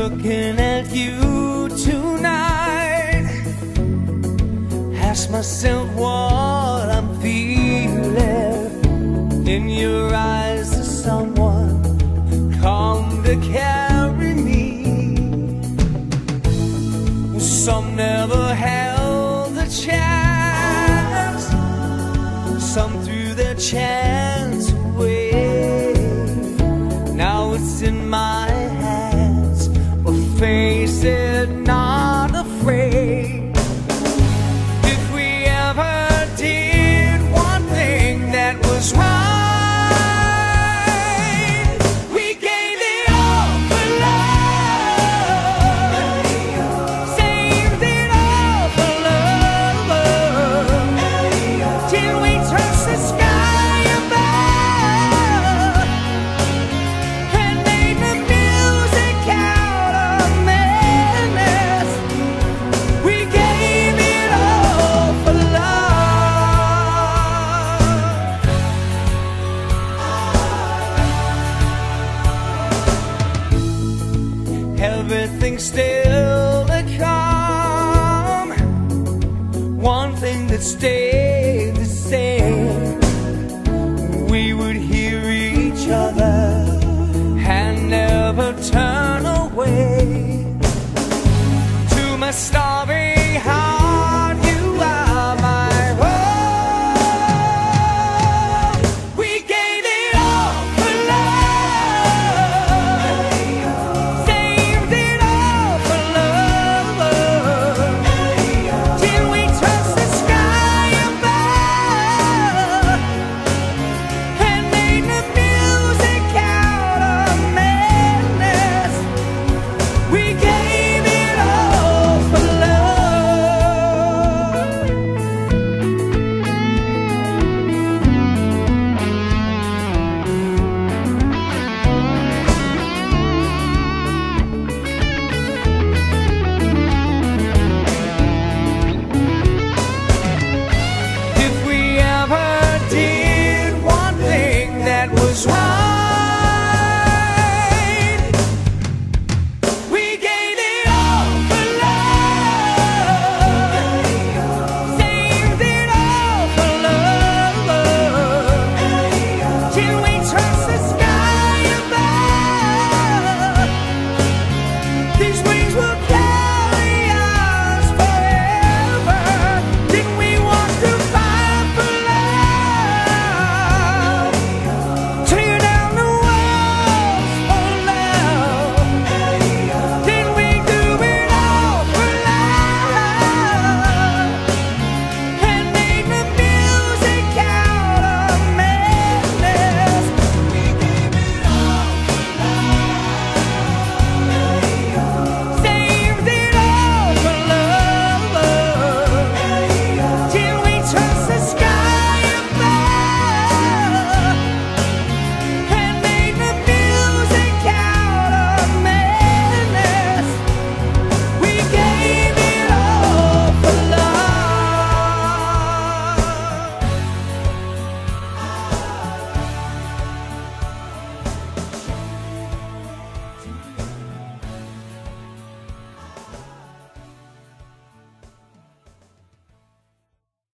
looking at you tonight. Ask myself what I'm feeling. In your eyes, there's someone come to carry me. Some never held the chance. Some threw their chance Everything's still a calm. One thing that stayed star